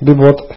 Либо вот